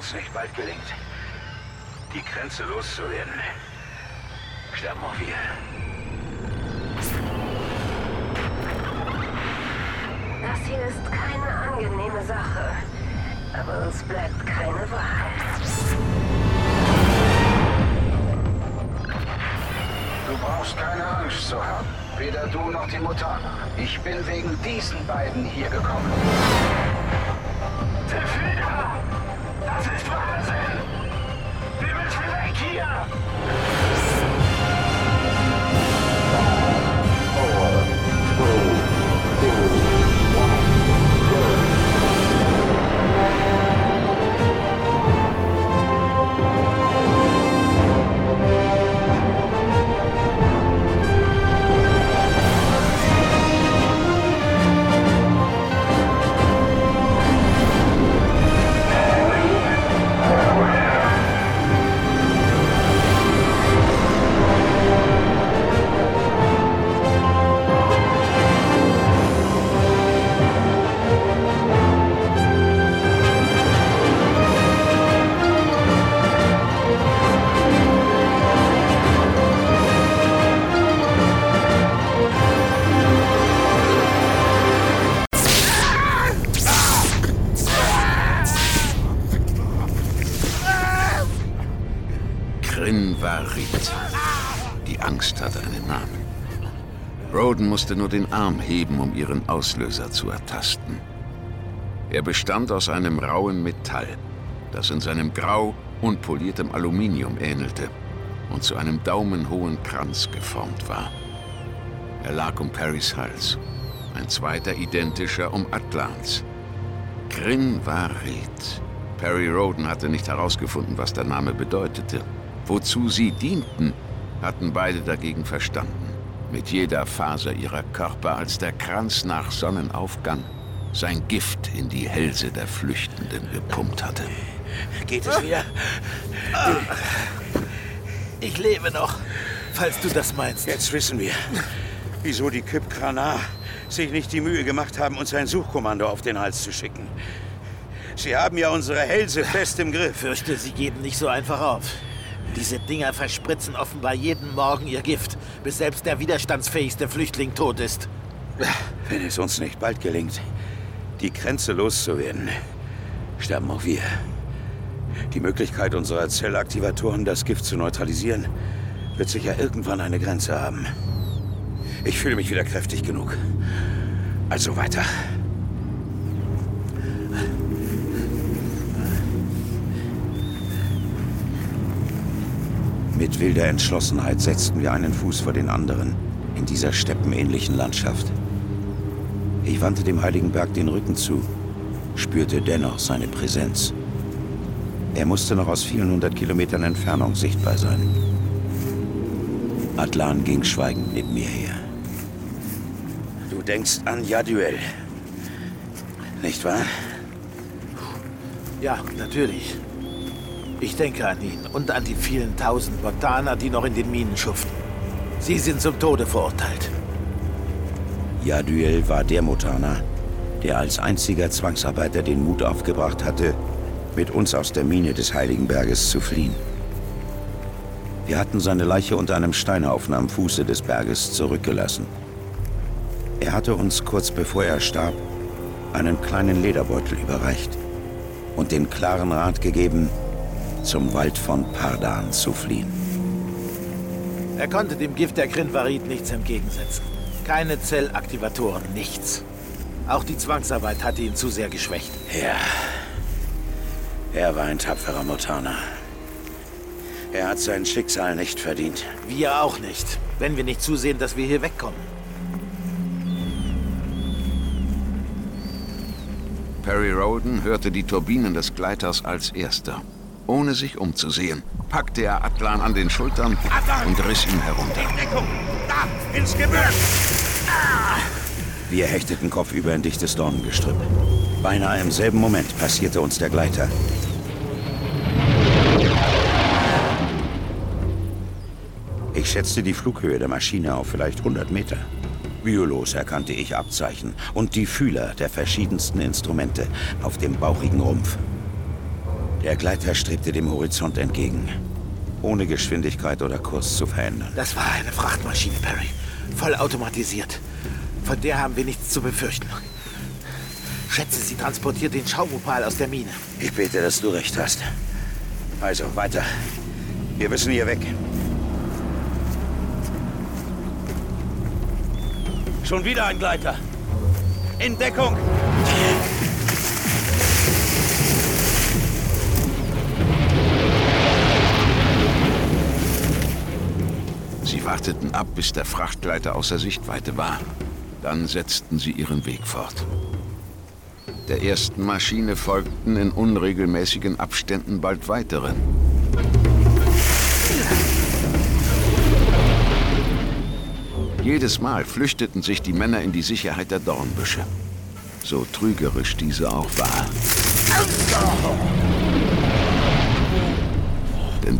uns nicht bald gelingt, die Grenze loszuwerden, sterben auch wir. Das hier ist keine angenehme Sache. Aber uns bleibt keine Wahl. Du brauchst keine Angst zu haben. Weder du noch die Mutaner. Ich bin wegen diesen beiden hier gekommen. Tefida! Das ist Wahnsinn! Wir müssen weg hier! Kryn Varit. Die Angst hatte einen Namen. Roden musste nur den Arm heben, um ihren Auslöser zu ertasten. Er bestand aus einem rauen Metall, das in seinem Grau unpoliertem Aluminium ähnelte und zu einem daumenhohen Kranz geformt war. Er lag um Parrys Hals, ein zweiter identischer um Atlans. Grin Varit. Perry Roden hatte nicht herausgefunden, was der Name bedeutete. Wozu sie dienten, hatten beide dagegen verstanden. Mit jeder Faser ihrer Körper, als der Kranz nach Sonnenaufgang sein Gift in die Hälse der Flüchtenden gepumpt hatte. Geht es wieder? Ich lebe noch, falls du das meinst. Jetzt wissen wir, wieso die Kyp Kranar sich nicht die Mühe gemacht haben, uns ein Suchkommando auf den Hals zu schicken. Sie haben ja unsere Hälse fest im Griff. Fürchte, sie geben nicht so einfach auf. Diese Dinger verspritzen offenbar jeden Morgen ihr Gift, bis selbst der widerstandsfähigste Flüchtling tot ist. Wenn es uns nicht bald gelingt, die Grenze loszuwerden, sterben auch wir. Die Möglichkeit unserer Zellaktivatoren, das Gift zu neutralisieren, wird sicher irgendwann eine Grenze haben. Ich fühle mich wieder kräftig genug. Also weiter. Mit wilder Entschlossenheit setzten wir einen Fuß vor den anderen in dieser steppenähnlichen Landschaft. Ich wandte dem Heiligen Berg den Rücken zu, spürte dennoch seine Präsenz. Er musste noch aus vielen hundert Kilometern Entfernung sichtbar sein. Atlan ging schweigend neben mir her. Du denkst an Jaduel, nicht wahr? Ja, natürlich. Ich denke an ihn und an die vielen tausend Montaner, die noch in den Minen schuften. Sie sind zum Tode verurteilt. Jaduel war der Motaner, der als einziger Zwangsarbeiter den Mut aufgebracht hatte, mit uns aus der Mine des Heiligen Berges zu fliehen. Wir hatten seine Leiche unter einem Steinhaufen am Fuße des Berges zurückgelassen. Er hatte uns kurz bevor er starb einen kleinen Lederbeutel überreicht und den klaren Rat gegeben, zum Wald von Pardan zu fliehen. Er konnte dem Gift der Grinvarit nichts entgegensetzen. Keine Zellaktivatoren, nichts. Auch die Zwangsarbeit hatte ihn zu sehr geschwächt. Ja, er war ein tapferer Motaner. Er hat sein Schicksal nicht verdient. Wir auch nicht, wenn wir nicht zusehen, dass wir hier wegkommen. Perry Roden hörte die Turbinen des Gleiters als erster. Ohne sich umzusehen, packte er Atlan an den Schultern und riss ihn herunter. Da! Ins Gebirge! Wir hechteten kopfüber in dichtes Dornengestrüpp. Beinahe im selben Moment passierte uns der Gleiter. Ich schätzte die Flughöhe der Maschine auf vielleicht 100 Meter. Mühelos erkannte ich Abzeichen und die Fühler der verschiedensten Instrumente auf dem bauchigen Rumpf. Der Gleiter strebte dem Horizont entgegen, ohne Geschwindigkeit oder Kurs zu verändern. Das war eine Frachtmaschine, Perry. Voll automatisiert. Von der haben wir nichts zu befürchten. Schätze, sie transportiert den Schaumopal aus der Mine. Ich bete, dass du recht hast. Also, weiter. Wir müssen hier weg. Schon wieder ein Gleiter. In Deckung! Sie warteten ab, bis der Frachtgleiter außer Sichtweite war. Dann setzten sie ihren Weg fort. Der ersten Maschine folgten in unregelmäßigen Abständen bald weitere. Jedes Mal flüchteten sich die Männer in die Sicherheit der Dornbüsche. So trügerisch diese auch war.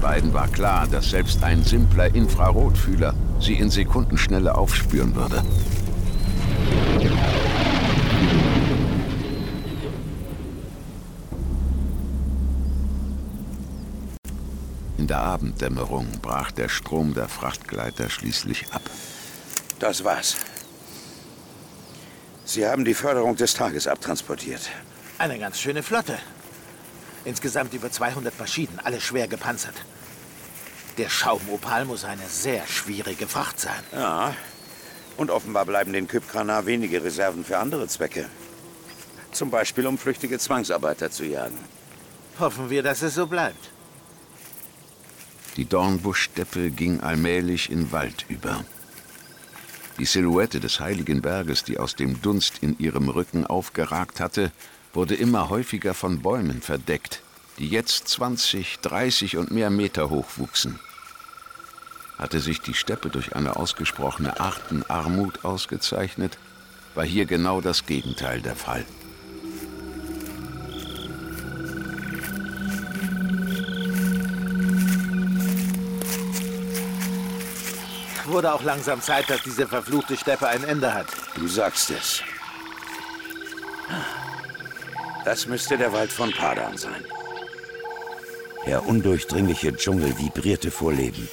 Den beiden war klar, dass selbst ein simpler Infrarotfühler sie in Sekundenschnelle aufspüren würde. In der Abenddämmerung brach der Strom der Frachtgleiter schließlich ab. Das war's. Sie haben die Förderung des Tages abtransportiert. Eine ganz schöne Flotte. Insgesamt über 200 Maschinen, alle schwer gepanzert. Der Schaumopal muss eine sehr schwierige Fracht sein. Ja. Und offenbar bleiben den Kypkranar wenige Reserven für andere Zwecke. Zum Beispiel, um flüchtige Zwangsarbeiter zu jagen. Hoffen wir, dass es so bleibt. Die Dornbuschsteppe ging allmählich in Wald über. Die Silhouette des heiligen Berges, die aus dem Dunst in ihrem Rücken aufgeragt hatte, wurde immer häufiger von Bäumen verdeckt, die jetzt 20, 30 und mehr Meter hoch wuchsen. Hatte sich die Steppe durch eine ausgesprochene Artenarmut ausgezeichnet, war hier genau das Gegenteil der Fall. Wurde auch langsam Zeit, dass diese verfluchte Steppe ein Ende hat. Du sagst es. Das müsste der Wald von Padan sein. Der undurchdringliche Dschungel vibrierte vor Leben.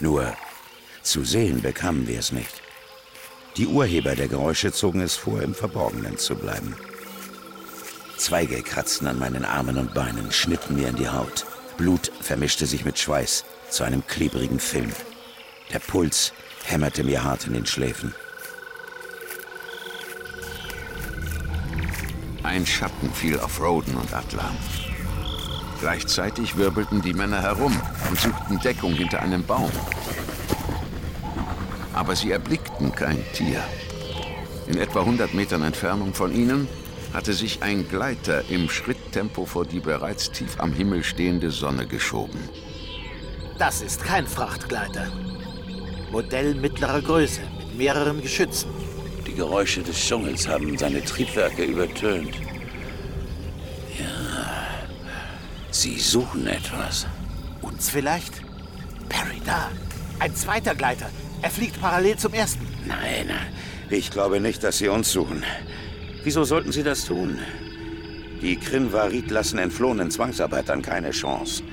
Nur zu sehen bekamen wir es nicht. Die Urheber der Geräusche zogen es vor, im Verborgenen zu bleiben. Zweige kratzten an meinen Armen und Beinen, schnitten mir in die Haut. Blut vermischte sich mit Schweiß zu einem klebrigen Film. Der Puls hämmerte mir hart in den Schläfen. Ein Schatten fiel auf Roden und Atlan. Gleichzeitig wirbelten die Männer herum und suchten Deckung hinter einem Baum. Aber sie erblickten kein Tier. In etwa 100 Metern Entfernung von ihnen hatte sich ein Gleiter im Schritttempo vor die bereits tief am Himmel stehende Sonne geschoben. Das ist kein Frachtgleiter. Modell mittlerer Größe mit mehreren Geschützen. Die Geräusche des Dschungels haben seine Triebwerke übertönt. Ja, sie suchen etwas. Uns vielleicht? Perry, da. Ein zweiter Gleiter. Er fliegt parallel zum ersten. Nein, ich glaube nicht, dass sie uns suchen. Wieso sollten sie das tun? Die Krinvarit lassen entflohenen Zwangsarbeitern keine Chance.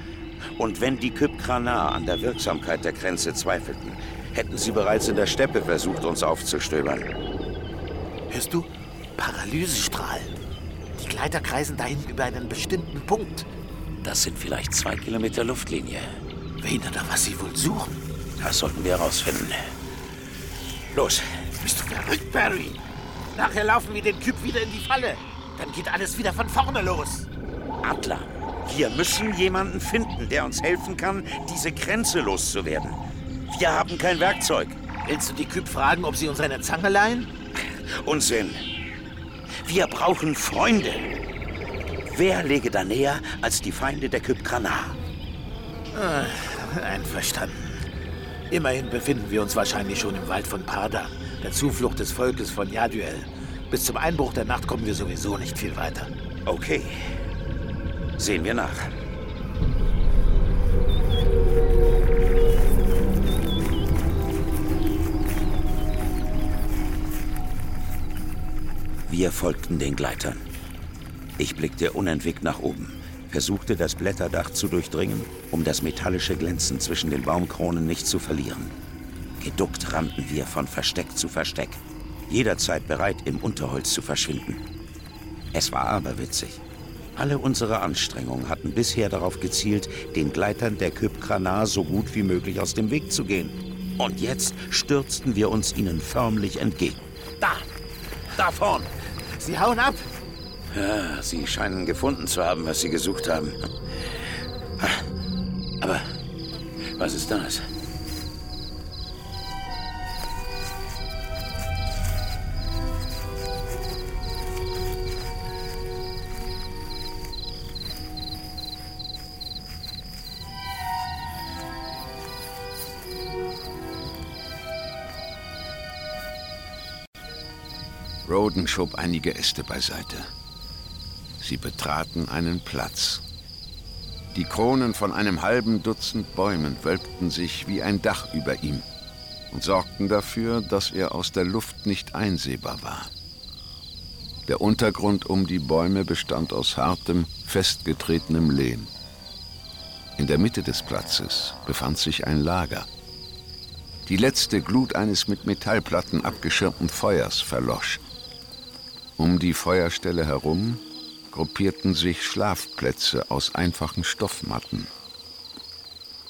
Und wenn die Kypkranar an der Wirksamkeit der Grenze zweifelten, hätten sie bereits in der Steppe versucht, uns aufzustöbern. Hörst du? Paralysestrahlen. Die Gleiter kreisen da hinten über einen bestimmten Punkt. Das sind vielleicht zwei Kilometer Luftlinie. Wen oder was sie wohl suchen? Das sollten wir herausfinden. Los. Bist du verrückt, Barry? Nachher laufen wir den Typ wieder in die Falle. Dann geht alles wieder von vorne los. Adler, wir müssen jemanden finden, der uns helfen kann, diese Grenze loszuwerden. Wir haben kein Werkzeug. Willst du die Küp fragen, ob sie uns eine Zange leihen? Unsinn. Wir brauchen Freunde. Wer läge da näher als die Feinde der Kypkranar? Ah, einverstanden. Immerhin befinden wir uns wahrscheinlich schon im Wald von Parda, der Zuflucht des Volkes von Yaduel. Bis zum Einbruch der Nacht kommen wir sowieso nicht viel weiter. Okay. Sehen wir nach. Wir folgten den Gleitern. Ich blickte unentwegt nach oben. versuchte das Blätterdach zu durchdringen, um das metallische Glänzen zwischen den Baumkronen nicht zu verlieren. Geduckt rannten wir von Versteck zu Versteck, jederzeit bereit, im Unterholz zu verschwinden. Es war aber witzig. Alle unsere Anstrengungen hatten bisher darauf gezielt, den Gleitern der Kypkranar so gut wie möglich aus dem Weg zu gehen. Und jetzt stürzten wir uns ihnen förmlich entgegen. Da! Da vorn! Sie hauen ab! Ja, sie scheinen gefunden zu haben, was sie gesucht haben. Aber was ist das? Roden schob einige Äste beiseite. Sie betraten einen Platz. Die Kronen von einem halben Dutzend Bäumen wölbten sich wie ein Dach über ihm und sorgten dafür, dass er aus der Luft nicht einsehbar war. Der Untergrund um die Bäume bestand aus hartem, festgetretenem Lehm. In der Mitte des Platzes befand sich ein Lager. Die letzte Glut eines mit Metallplatten abgeschirmten Feuers verlosch. Um die Feuerstelle herum gruppierten sich Schlafplätze aus einfachen Stoffmatten.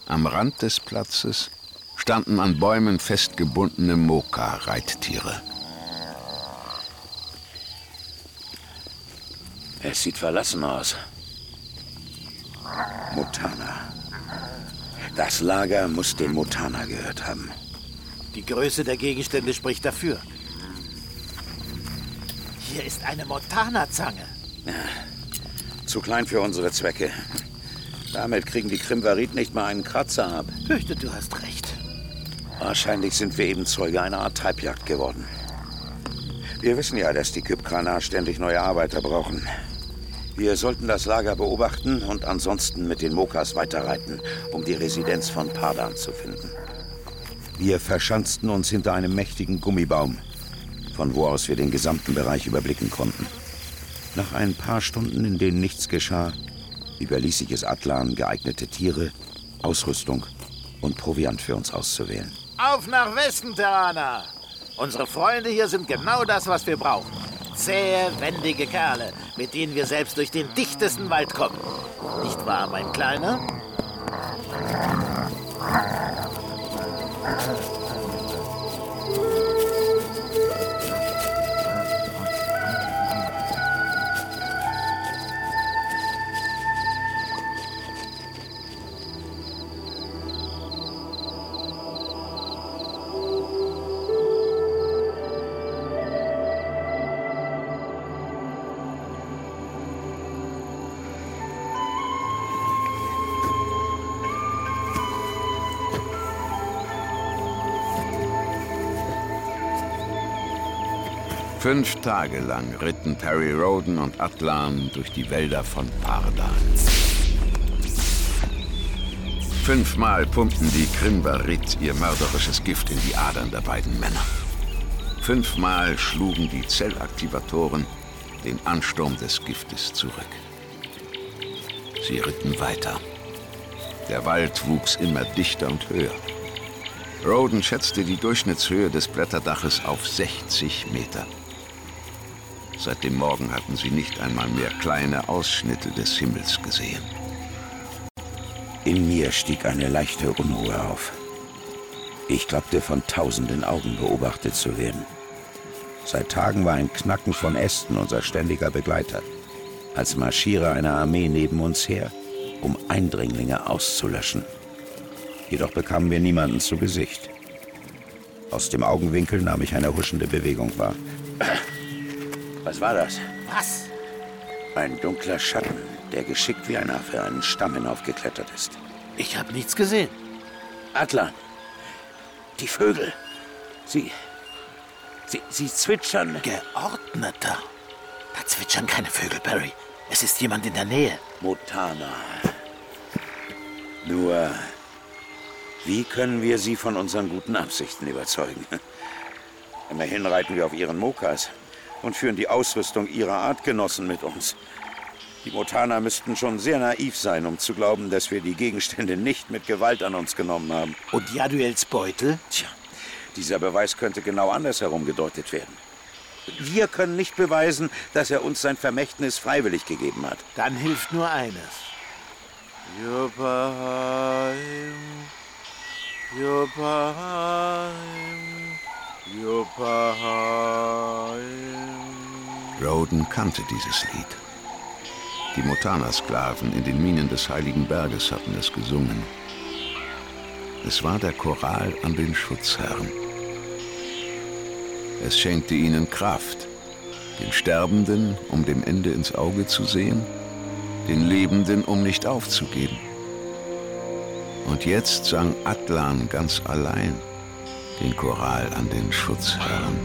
Am Rand des Platzes standen an Bäumen festgebundene Moka-Reittiere. Es sieht verlassen aus. Mutana. Das Lager muss den Mutana gehört haben. Die Größe der Gegenstände spricht dafür. Hier ist eine Motana-Zange. Ja, zu klein für unsere Zwecke. Damit kriegen die Krimvarit nicht mal einen Kratzer ab. Fürchte, du hast recht. Wahrscheinlich sind wir eben Zeuge einer Art Treibjagd geworden. Wir wissen ja, dass die Kypkranar ständig neue Arbeiter brauchen. Wir sollten das Lager beobachten und ansonsten mit den Mokas weiterreiten, um die Residenz von Pardan zu finden. Wir verschanzten uns hinter einem mächtigen Gummibaum, von wo aus wir den gesamten Bereich überblicken konnten. Nach ein paar Stunden, in denen nichts geschah, überließ ich es Atlan, geeignete Tiere, Ausrüstung und Proviant für uns auszuwählen. Auf nach Westen, Terraner! Unsere Freunde hier sind genau das, was wir brauchen. Zähe, wendige Kerle, mit denen wir selbst durch den dichtesten Wald kommen. Nicht wahr, mein Kleiner? Fünf Tage lang ritten Perry Roden und Atlan durch die Wälder von Pardan. Fünfmal pumpten die Krimbarit ihr mörderisches Gift in die Adern der beiden Männer. Fünfmal schlugen die Zellaktivatoren den Ansturm des Giftes zurück. Sie ritten weiter. Der Wald wuchs immer dichter und höher. Roden schätzte die Durchschnittshöhe des Blätterdaches auf 60 Meter. Seit dem Morgen hatten sie nicht einmal mehr kleine Ausschnitte des Himmels gesehen. In mir stieg eine leichte Unruhe auf. Ich glaubte, von tausenden Augen beobachtet zu werden. Seit Tagen war ein Knacken von Ästen unser ständiger Begleiter, als marschiere eine Armee neben uns her, um Eindringlinge auszulöschen. Jedoch bekamen wir niemanden zu Gesicht. Aus dem Augenwinkel nahm ich eine huschende Bewegung wahr. Was war das? Was? Ein dunkler Schatten, der geschickt wie ein Affe einen Stamm hinaufgeklettert ist. Ich habe nichts gesehen. Atlan, die Vögel. Sie. Sie, sie zwitschern. Geordneter. Da zwitschern keine Vögel, Perry. Es ist jemand in der Nähe. Mutana. Nur, wie können wir sie von unseren guten Absichten überzeugen? Immerhin reiten wir auf ihren Mokas und führen die Ausrüstung ihrer Artgenossen mit uns. Die Motana müssten schon sehr naiv sein, um zu glauben, dass wir die Gegenstände nicht mit Gewalt an uns genommen haben. Und Jaduels Beutel? Tja, dieser Beweis könnte genau andersherum gedeutet werden. Wir können nicht beweisen, dass er uns sein Vermächtnis freiwillig gegeben hat. Dann hilft nur eines. Jopaheim, Jopaheim. Roden kannte dieses Lied. Die Motana-Sklaven in den Minen des Heiligen Berges hatten es gesungen. Es war der Choral an den Schutzherrn. Es schenkte ihnen Kraft, den Sterbenden, um dem Ende ins Auge zu sehen, den Lebenden, um nicht aufzugeben. Und jetzt sang Atlan ganz allein den Choral an den Schutzherrn.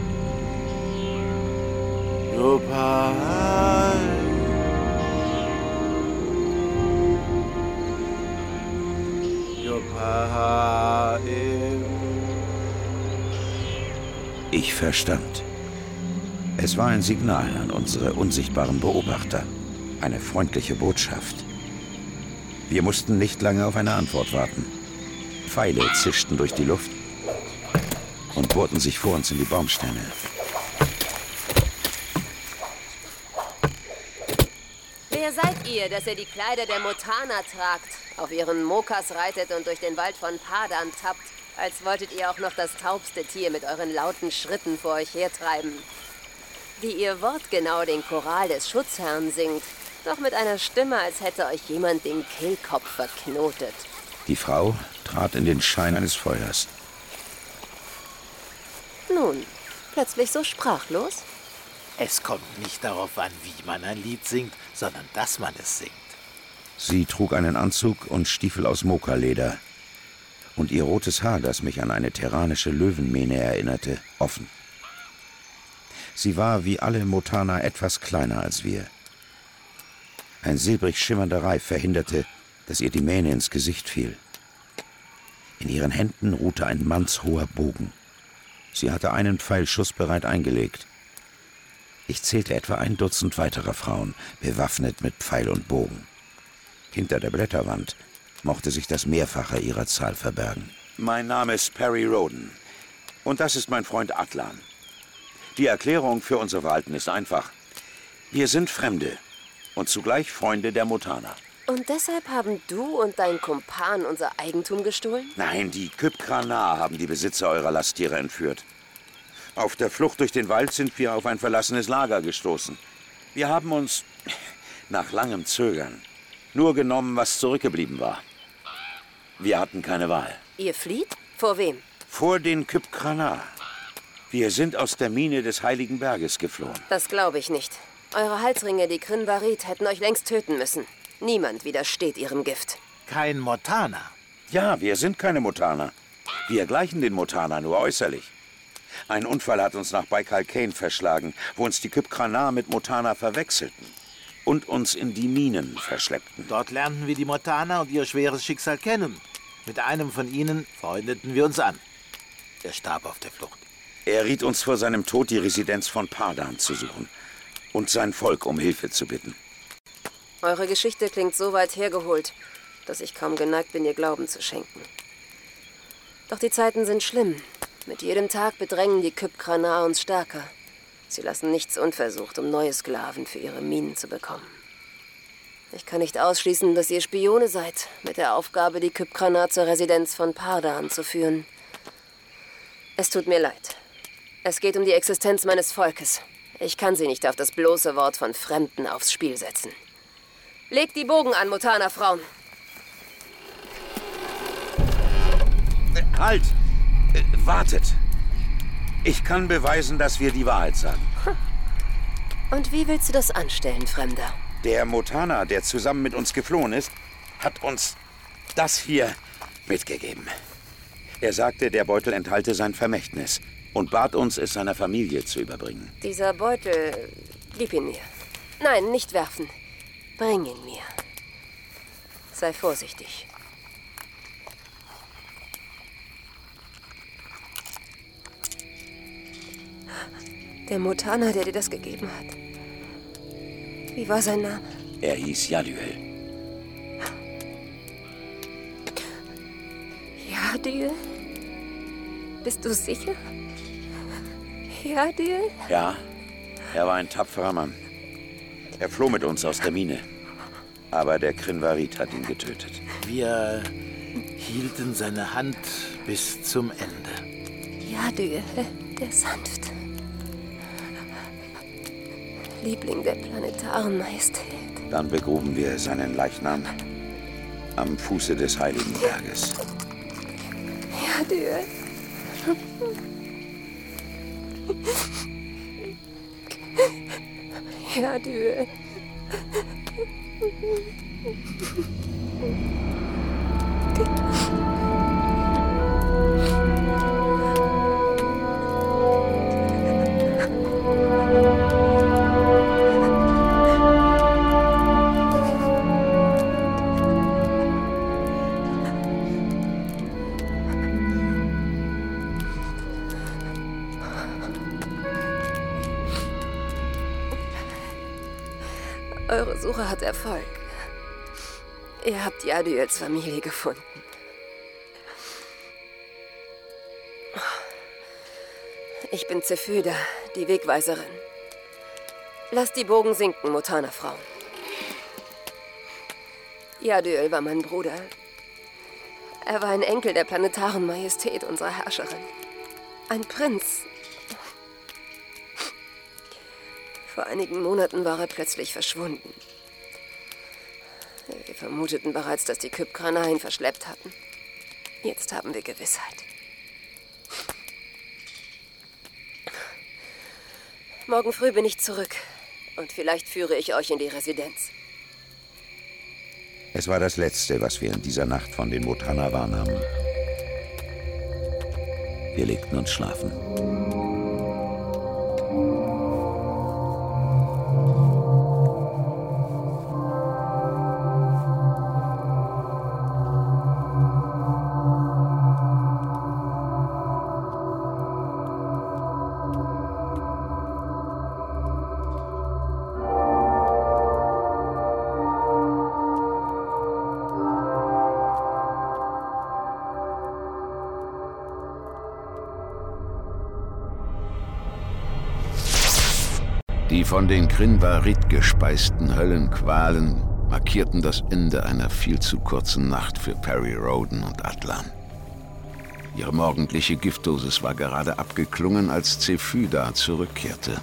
Ich verstand. Es war ein Signal an unsere unsichtbaren Beobachter. Eine freundliche Botschaft. Wir mussten nicht lange auf eine Antwort warten. Pfeile zischten durch die Luft und bohrten sich vor uns in die Baumstämme. Wer seid ihr, dass ihr die Kleider der Motana tragt, auf ihren Mokas reitet und durch den Wald von Padan tappt, als wolltet ihr auch noch das taubste Tier mit euren lauten Schritten vor euch hertreiben? Wie ihr wortgenau den Choral des Schutzherrn singt, doch mit einer Stimme, als hätte euch jemand den Kehlkopf verknotet. Die Frau trat in den Schein eines Feuers. Nun, plötzlich so sprachlos? Es kommt nicht darauf an, wie man ein Lied singt, sondern dass man es singt. Sie trug einen Anzug und Stiefel aus Mokaleder. Und ihr rotes Haar, das mich an eine terranische Löwenmähne erinnerte, offen. Sie war wie alle Motana etwas kleiner als wir. Ein silbrig schimmernder Reif verhinderte, dass ihr die Mähne ins Gesicht fiel. In ihren Händen ruhte ein mannshoher Bogen. Sie hatte einen Pfeil schussbereit eingelegt. Ich zählte etwa ein Dutzend weiterer Frauen, bewaffnet mit Pfeil und Bogen. Hinter der Blätterwand mochte sich das Mehrfache ihrer Zahl verbergen. Mein Name ist Perry Roden. Und das ist mein Freund Atlan. Die Erklärung für unser Verhalten ist einfach. Wir sind Fremde und zugleich Freunde der Motana. Und deshalb haben du und dein Kumpan unser Eigentum gestohlen? Nein, die Kypkranar haben die Besitzer eurer Lasttiere entführt. Auf der Flucht durch den Wald sind wir auf ein verlassenes Lager gestoßen. Wir haben uns, nach langem Zögern, nur genommen, was zurückgeblieben war. Wir hatten keine Wahl. Ihr flieht? Vor wem? Vor den Kypkranar. Wir sind aus der Mine des Heiligen Berges geflohen. Das glaube ich nicht. Eure Halsringe, die Krinbarit, hätten euch längst töten müssen. Niemand widersteht ihrem Gift. Kein Motana. Ja, wir sind keine Motana. Wir gleichen den Motana nur äußerlich. Ein Unfall hat uns nach Baikal Kane verschlagen, wo uns die Kypkranar mit Motana verwechselten und uns in die Minen verschleppten. Dort lernten wir die Motana und ihr schweres Schicksal kennen. Mit einem von ihnen freundeten wir uns an. Er starb auf der Flucht. Er riet uns vor seinem Tod, die Residenz von Pardan zu suchen und sein Volk um Hilfe zu bitten. Eure Geschichte klingt so weit hergeholt, dass ich kaum geneigt bin, ihr Glauben zu schenken. Doch die Zeiten sind schlimm. Mit jedem Tag bedrängen die Kypkranar uns stärker. Sie lassen nichts unversucht, um neue Sklaven für ihre Minen zu bekommen. Ich kann nicht ausschließen, dass ihr Spione seid, mit der Aufgabe, die Kypkranar zur Residenz von Pardan zu führen. Es tut mir leid. Es geht um die Existenz meines Volkes. Ich kann sie nicht auf das bloße Wort von Fremden aufs Spiel setzen. Legt die Bogen an, Mutana-Frauen. Halt! Äh, wartet! Ich kann beweisen, dass wir die Wahrheit sagen. Und wie willst du das anstellen, Fremder? Der Motana, der zusammen mit uns geflohen ist, hat uns das hier mitgegeben. Er sagte, der Beutel enthalte sein Vermächtnis und bat uns, es seiner Familie zu überbringen. Dieser Beutel, gib ihn mir. Nein, nicht werfen. Bring ihn mir. Sei vorsichtig. Der Mutana, der dir das gegeben hat. Wie war sein Name? Er hieß Jaduel. Jadiel? Bist du sicher? Jadiel? Ja, er war ein tapferer Mann. Er floh mit uns aus der Mine. Aber der Krinvarit hat ihn getötet. Wir hielten seine Hand bis zum Ende. Jadiel, der Sanfte. Liebling der planetaren Majestät. Dann begruben wir seinen Leichnam am Fuße des Heiligen Berges. Jadiel. Jadiel. Eure Suche hat Erfolg. Ihr habt Jaduels Familie gefunden. Ich bin Zephyda, die Wegweiserin. Lasst die Bogen sinken, Mutana-Frauen. Jaduel war mein Bruder. Er war ein Enkel der planetaren Majestät unserer Herrscherin. Ein Prinz. Vor einigen Monaten war er plötzlich verschwunden. Wir vermuteten bereits, dass die Kypkraner ihn verschleppt hatten. Jetzt haben wir Gewissheit. Morgen früh bin ich zurück. Und vielleicht führe ich euch in die Residenz. Es war das Letzte, was wir in dieser Nacht von den Mutana wahrnahmen. Wir legten uns schlafen. Von den Krinvarit gespeisten Höllenqualen markierten das Ende einer viel zu kurzen Nacht für Perry Roden und Atlan. Ihre morgendliche Giftdosis war gerade abgeklungen, als Zephyda zurückkehrte.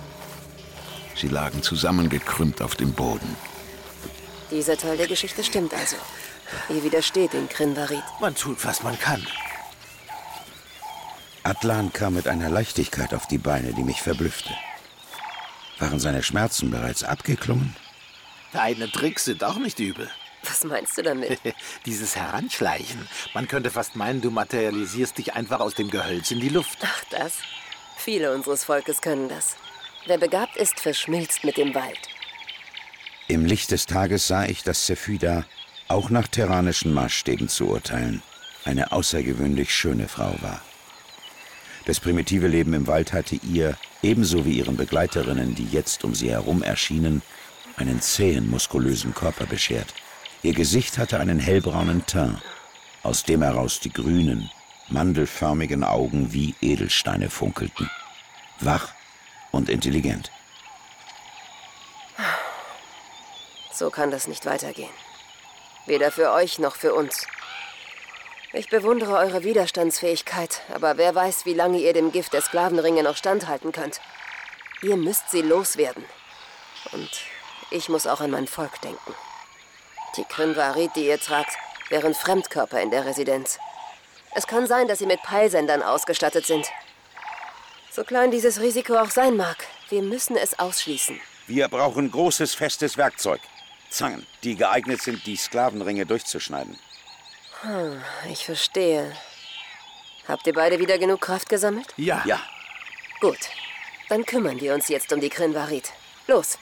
Sie lagen zusammengekrümmt auf dem Boden. Dieser Teil der Geschichte stimmt also. Ihr widersteht den Krinvarit. Man tut, was man kann. Atlan kam mit einer Leichtigkeit auf die Beine, die mich verblüffte. Waren seine Schmerzen bereits abgeklungen? Deine Tricks sind auch nicht übel. Was meinst du damit? Dieses Heranschleichen. Man könnte fast meinen, du materialisierst dich einfach aus dem Gehölz in die Luft. Ach, das? Viele unseres Volkes können das. Wer begabt ist, verschmilzt mit dem Wald. Im Licht des Tages sah ich, dass Zephyda, auch nach terranischen Maßstäben zu urteilen, eine außergewöhnlich schöne Frau war. Das primitive Leben im Wald hatte ihr, ebenso wie ihren Begleiterinnen, die jetzt um sie herum erschienen, einen zähen, muskulösen Körper beschert. Ihr Gesicht hatte einen hellbraunen Teint, aus dem heraus die grünen, mandelförmigen Augen wie Edelsteine funkelten. Wach und intelligent. So kann das nicht weitergehen. Weder für euch noch für uns. Ich bewundere eure Widerstandsfähigkeit, aber wer weiß, wie lange ihr dem Gift der Sklavenringe noch standhalten könnt. Ihr müsst sie loswerden. Und ich muss auch an mein Volk denken. Die Krinvarit, die ihr tragt, wären Fremdkörper in der Residenz. Es kann sein, dass sie mit Peilsendern ausgestattet sind. So klein dieses Risiko auch sein mag, wir müssen es ausschließen. Wir brauchen großes, festes Werkzeug. Zangen, die geeignet sind, die Sklavenringe durchzuschneiden. Hm, ich verstehe. Habt ihr beide wieder genug Kraft gesammelt? Ja. Ja, Gut. Dann kümmern wir uns jetzt um die Krinvarit. Los.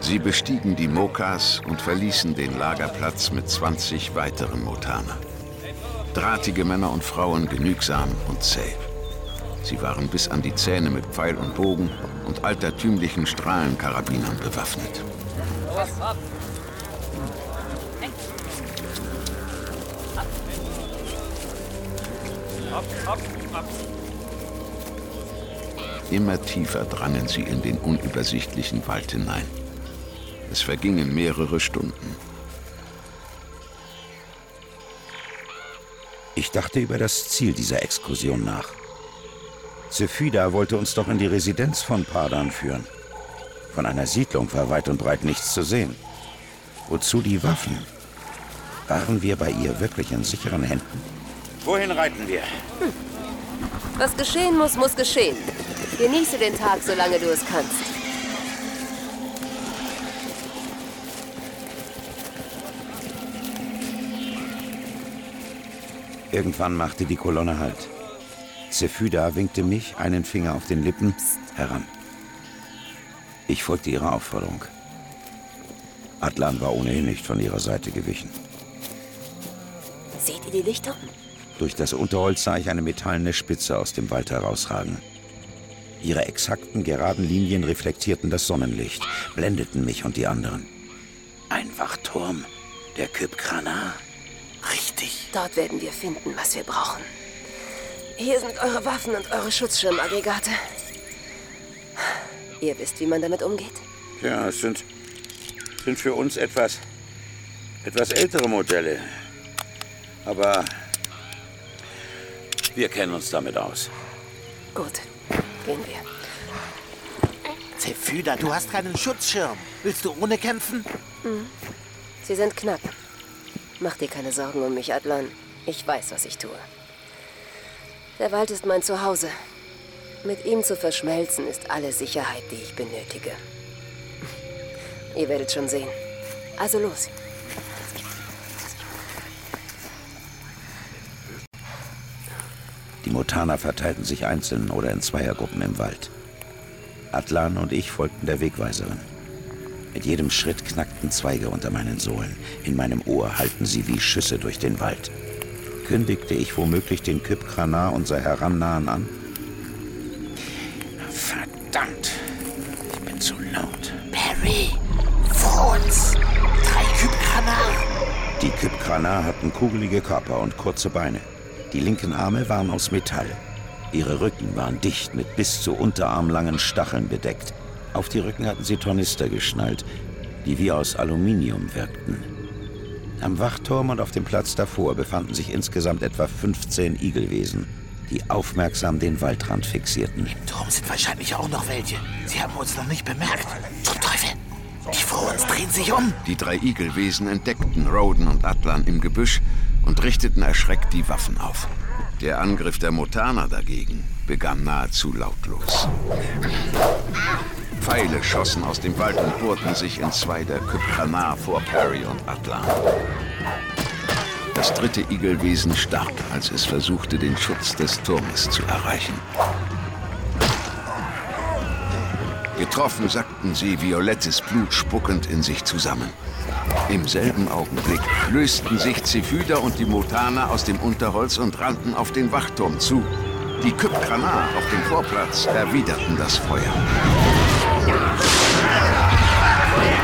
Sie bestiegen die Mokas und verließen den Lagerplatz mit 20 weiteren Mutana. Drahtige Männer und Frauen, genügsam und zäh. Sie waren bis an die Zähne mit Pfeil und Bogen und altertümlichen Strahlenkarabinern bewaffnet. Immer tiefer drangen sie in den unübersichtlichen Wald hinein. Es vergingen mehrere Stunden. Ich dachte über das Ziel dieser Exkursion nach. Zephyda wollte uns doch in die Residenz von Padan führen. Von einer Siedlung war weit und breit nichts zu sehen. Wozu die Waffen? Waren wir bei ihr wirklich in sicheren Händen? Wohin reiten wir? Hm. Was geschehen muss, muss geschehen. Genieße den Tag, solange du es kannst. Irgendwann machte die Kolonne Halt. Zephyda winkte mich, einen Finger auf den Lippen, heran. Ich folgte ihrer Aufforderung. Atlan war ohnehin nicht von ihrer Seite gewichen. Seht ihr die Lichter? Durch das Unterholz sah ich eine metallene Spitze aus dem Wald herausragen. Ihre exakten, geraden Linien reflektierten das Sonnenlicht, blendeten mich und die anderen. Ein Wachturm, der Kypkrana. Richtig. Dort werden wir finden, was wir brauchen. Hier sind eure Waffen und eure Schutzschirmaggregate. Ihr wisst, wie man damit umgeht? Ja, es sind, sind für uns etwas, etwas ältere Modelle. Aber wir kennen uns damit aus. Gut, gehen wir. Zephyda, du hast keinen Schutzschirm. Willst du ohne kämpfen? Hm. Sie sind knapp. Mach dir keine Sorgen um mich, Adlan. Ich weiß, was ich tue. Der Wald ist mein Zuhause. Mit ihm zu verschmelzen ist alle Sicherheit, die ich benötige. Ihr werdet schon sehen. Also los. Die Mutana verteilten sich einzeln oder in Zweiergruppen im Wald. Atlan und ich folgten der Wegweiserin. Mit jedem Schritt knackten Zweige unter meinen Sohlen. In meinem Ohr hallten sie wie Schüsse durch den Wald. Kündigte ich womöglich den Kypkranar unser Herannahen an? Verdammt! Ich bin zu laut. Barry! Vor uns! Drei Kypkranar! Die Kypkranar hatten kugelige Körper und kurze Beine. Die linken Arme waren aus Metall. Ihre Rücken waren dicht mit bis zu unterarmlangen Stacheln bedeckt. Auf die Rücken hatten sie Tornister geschnallt, die wie aus Aluminium wirkten. Am Wachturm und auf dem Platz davor befanden sich insgesamt etwa 15 Igelwesen, die aufmerksam den Waldrand fixierten. Im Turm sind wahrscheinlich auch noch welche. Sie haben uns noch nicht bemerkt. Zum Teufel! Die vor uns drehen sich um. Die drei Igelwesen entdeckten Roden und Atlan im Gebüsch und richteten erschreckt die Waffen auf. Der Angriff der Mutana dagegen begann nahezu lautlos. Pfeile schossen aus dem Wald und bohrten sich in zwei der Kypkanar vor Perry und Atlan. Das dritte Igelwesen starb, als es versuchte, den Schutz des Turmes zu erreichen. Getroffen sackten sie violettes Blut spuckend in sich zusammen. Im selben Augenblick lösten sich Zephyda und die Mutana aus dem Unterholz und rannten auf den Wachturm zu. Die Kypkranar auf dem Vorplatz erwiderten das Feuer.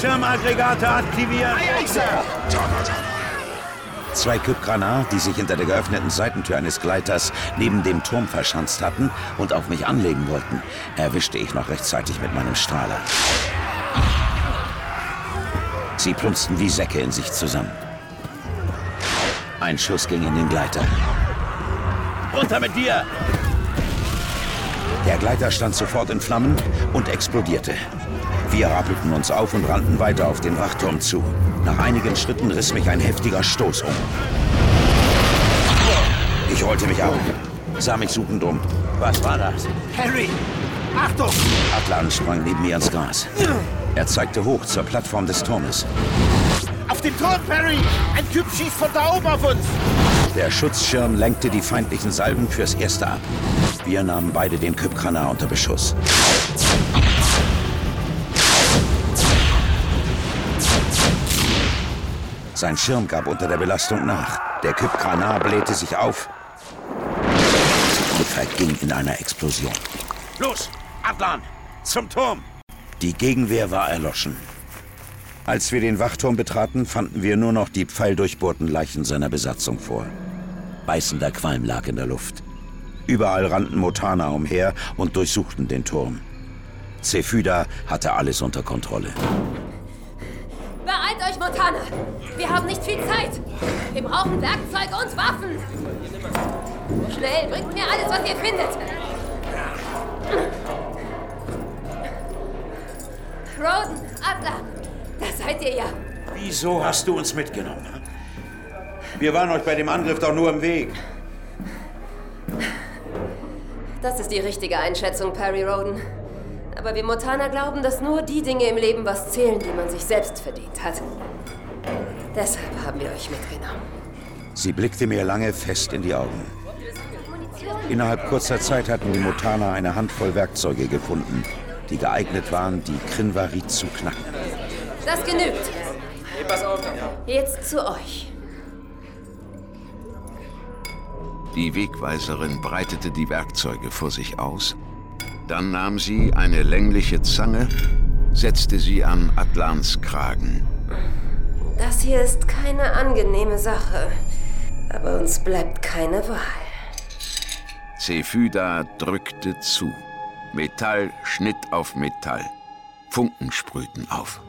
Schutzschirmaggregate aktivieren. Zwei Kypkranar, die sich hinter der geöffneten Seitentür eines Gleiters neben dem Turm verschanzt hatten und auf mich anlegen wollten, erwischte ich noch rechtzeitig mit meinem Strahler. Sie plumpsten wie Säcke in sich zusammen. Ein Schuss ging in den Gleiter. Runter mit dir! Der Gleiter stand sofort in Flammen und explodierte. Wir rappelten uns auf und rannten weiter auf den Wachturm zu. Nach einigen Schritten riss mich ein heftiger Stoß um. Ich rollte mich ab, sah mich suchend um. Was war das? Harry! Achtung! Atlan sprang neben mir ins Gras. Er zeigte hoch zur Plattform des Turmes. Auf dem Turm, Perry! Ein Typ schießt von da oben auf uns! Der Schutzschirm lenkte die feindlichen Salben fürs Erste ab. Wir nahmen beide den Kypkranar unter Beschuss. Sein Schirm gab unter der Belastung nach. Der Kypkranar blähte sich auf und verging in einer Explosion. Los, Adlan, zum Turm! Die Gegenwehr war erloschen. Als wir den Wachturm betraten, fanden wir nur noch die pfeildurchbohrten Leichen seiner Besatzung vor. Beißender Qualm lag in der Luft. Überall rannten Motana umher und durchsuchten den Turm. Zephyda hatte alles unter Kontrolle. Beeilt euch, Montana! Wir haben nicht viel Zeit! Wir brauchen Werkzeuge und Waffen! Schnell, bringt mir alles, was ihr findet! Roden, Adler, da seid ihr ja. Wieso hast du uns mitgenommen? Wir waren euch bei dem Angriff doch nur im Weg. Das ist die richtige Einschätzung, Perry Roden. Aber wir Montana glauben, dass nur die Dinge im Leben was zählen, die man sich selbst verdient hat. Deshalb haben wir euch mitgenommen. Sie blickte mir lange fest in die Augen. Innerhalb kurzer Zeit hatten die Motana eine Handvoll Werkzeuge gefunden, die geeignet waren, die Krinvarit zu knacken. Das genügt. Jetzt zu euch. Die Wegweiserin breitete die Werkzeuge vor sich aus. Dann nahm sie eine längliche Zange, setzte sie an Atlans Kragen. Das hier ist keine angenehme Sache. Aber uns bleibt keine Wahl. Zephyda drückte zu. Metall schnitt auf Metall. Funken sprühten auf.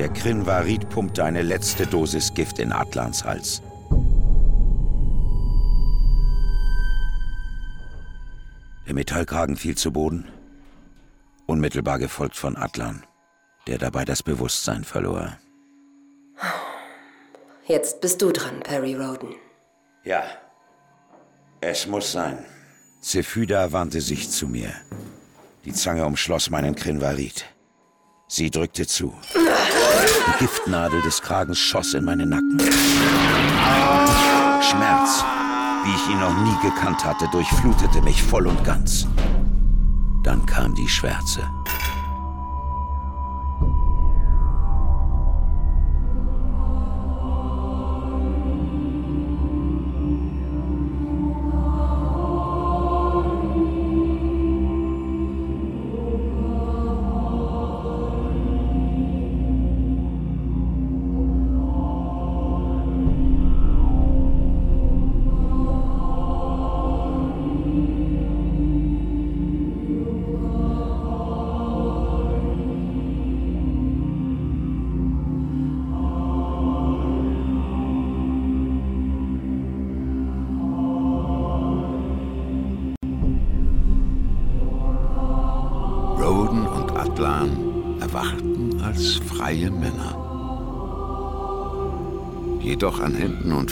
Der Krinvarit pumpte eine letzte Dosis Gift in Atlans Hals. Der Metallkragen fiel zu Boden, unmittelbar gefolgt von Atlan, der dabei das Bewusstsein verlor. Jetzt bist du dran, Perry Roden. Ja, es muss sein. Zephyda wandte sich zu mir. Die Zange umschloss meinen Krinvarit. Sie drückte zu. Die Giftnadel des Kragens schoss in meinen Nacken. Schmerz, wie ich ihn noch nie gekannt hatte, durchflutete mich voll und ganz. Dann kam die Schwärze.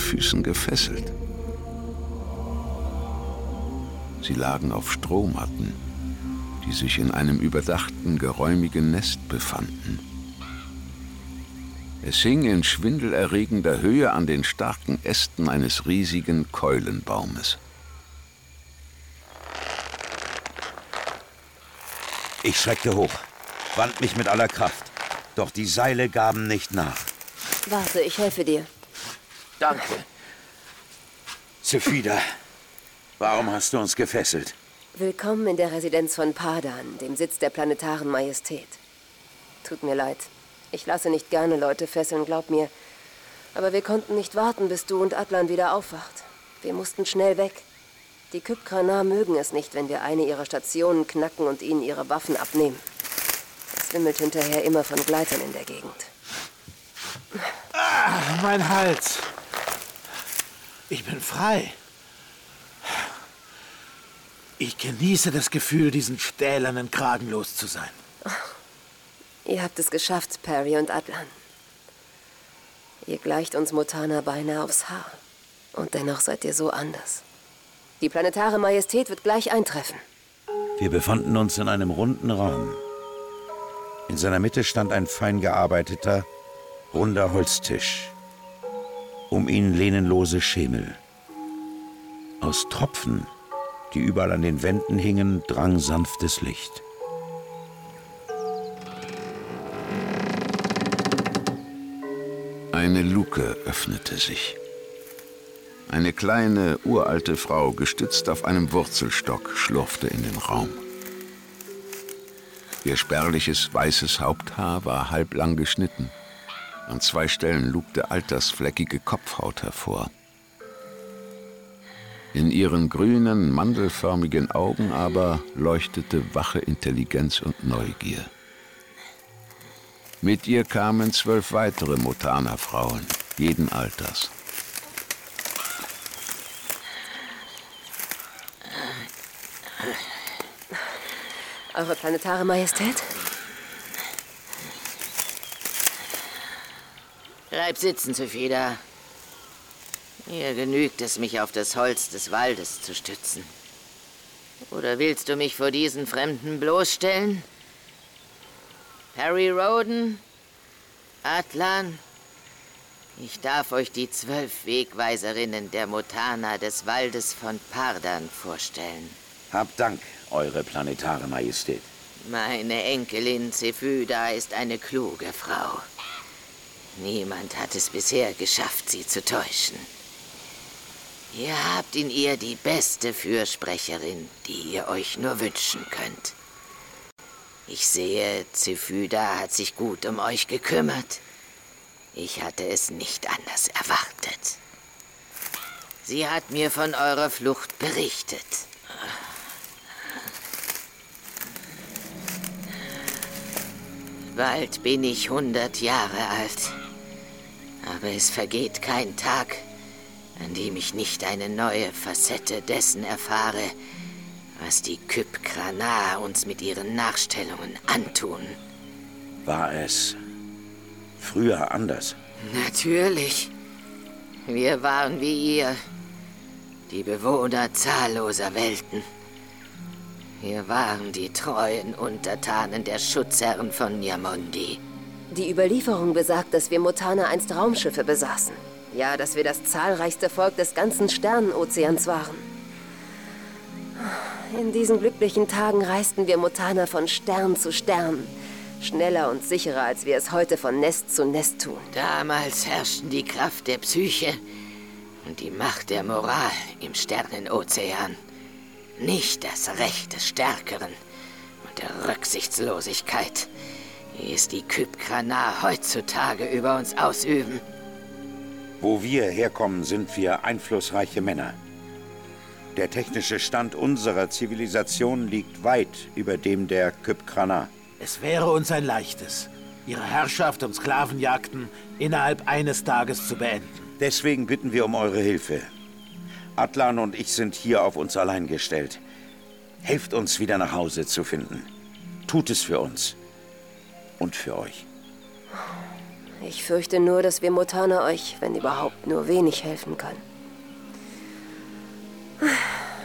Füßen gefesselt. Sie lagen auf Strohmatten, die sich in einem überdachten, geräumigen Nest befanden. Es hing in schwindelerregender Höhe an den starken Ästen eines riesigen Keulenbaumes. Ich schreckte hoch, wand mich mit aller Kraft. Doch die Seile gaben nicht nach. Warte, ich helfe dir. Danke. Zephyda, warum hast du uns gefesselt? Willkommen in der Residenz von Padan, dem Sitz der planetaren Majestät. Tut mir leid. Ich lasse nicht gerne Leute fesseln, glaub mir. Aber wir konnten nicht warten, bis du und Atlan wieder aufwacht. Wir mussten schnell weg. Die Kypkranar mögen es nicht, wenn wir eine ihrer Stationen knacken und ihnen ihre Waffen abnehmen. Es wimmelt hinterher immer von Gleitern in der Gegend. Mein Hals. Ich bin frei. Ich genieße das Gefühl, diesen stählernen Kragen los zu sein. Ihr habt es geschafft, Perry und Atlan. Ihr gleicht uns Mutana beinahe aufs Haar. Und dennoch seid ihr so anders. Die planetare Majestät wird gleich eintreffen. Wir befanden uns in einem runden Raum. In seiner Mitte stand ein fein gearbeiteter, runder Holztisch. Um ihn lehnenlose Schemel. Aus Tropfen, die überall an den Wänden hingen, drang sanftes Licht. Eine Luke öffnete sich. Eine kleine, uralte Frau, gestützt auf einem Wurzelstock, schlurfte in den Raum. Ihr spärliches, weißes Haupthaar war halblang geschnitten. An zwei Stellen lugte altersfleckige Kopfhaut hervor. In ihren grünen, mandelförmigen Augen aber leuchtete wache Intelligenz und Neugier. Mit ihr kamen zwölf weitere Mutana-Frauen, jeden Alters. Eure planetare Majestät? Bleib sitzen, Sophida. Mir genügt es, mich auf das Holz des Waldes zu stützen. Oder willst du mich vor diesen Fremden bloßstellen? Harry Roden? Atlan? Ich darf euch die zwölf Wegweiserinnen der Mutana des Waldes von Pardan vorstellen. Hab Dank, Eure planetare Majestät. Meine Enkelin Zephyda ist eine kluge Frau. Niemand hat es bisher geschafft, sie zu täuschen. Ihr habt in ihr die beste Fürsprecherin, die ihr euch nur wünschen könnt. Ich sehe, Zephyda hat sich gut um euch gekümmert. Ich hatte es nicht anders erwartet. Sie hat mir von eurer Flucht berichtet. Bald bin ich hundert Jahre alt. Aber es vergeht kein Tag, an dem ich nicht eine neue Facette dessen erfahre, was die Kypkrana uns mit ihren Nachstellungen antun. War es früher anders? Natürlich. Wir waren wie ihr, die Bewohner zahlloser Welten. Wir waren die treuen Untertanen der Schutzherren von Yamundi. Die Überlieferung besagt, dass wir Mutana einst Raumschiffe besaßen. Ja, dass wir das zahlreichste Volk des ganzen Sternenozeans waren. In diesen glücklichen Tagen reisten wir Mutana von Stern zu Stern. Schneller und sicherer, als wir es heute von Nest zu Nest tun. Damals herrschten die Kraft der Psyche und die Macht der Moral im Sternenozean. Nicht das Recht des Stärkeren und der Rücksichtslosigkeit, wie es die Kypkrana heutzutage über uns ausüben. Wo wir herkommen, sind wir einflussreiche Männer. Der technische Stand unserer Zivilisation liegt weit über dem der Kypkrana. Es wäre uns ein leichtes, ihre Herrschaft und Sklavenjagden innerhalb eines Tages zu beenden. Deswegen bitten wir um eure Hilfe. Atlan und ich sind hier auf uns allein gestellt. Helft uns wieder nach Hause zu finden. Tut es für uns. Und für euch. Ich fürchte nur, dass wir Mutana euch, wenn überhaupt, nur wenig helfen können.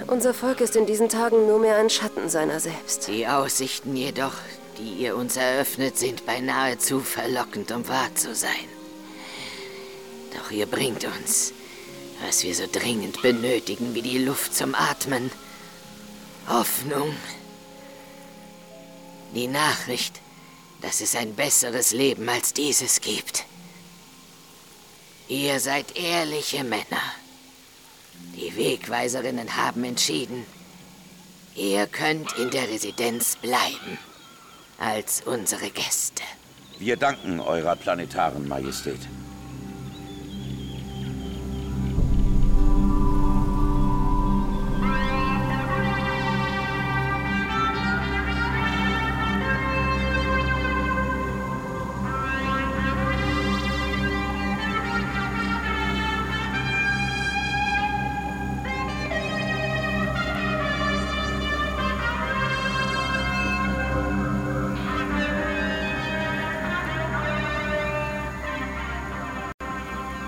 Unser Volk ist in diesen Tagen nur mehr ein Schatten seiner selbst. Die Aussichten jedoch, die ihr uns eröffnet, sind beinahe zu verlockend, um wahr zu sein. Doch ihr bringt uns, was wir so dringend benötigen wie die Luft zum Atmen. Hoffnung. Die Nachricht, dass es ein besseres Leben als dieses gibt. Ihr seid ehrliche Männer. Die Wegweiserinnen haben entschieden, ihr könnt in der Residenz bleiben als unsere Gäste. Wir danken eurer planetaren Majestät.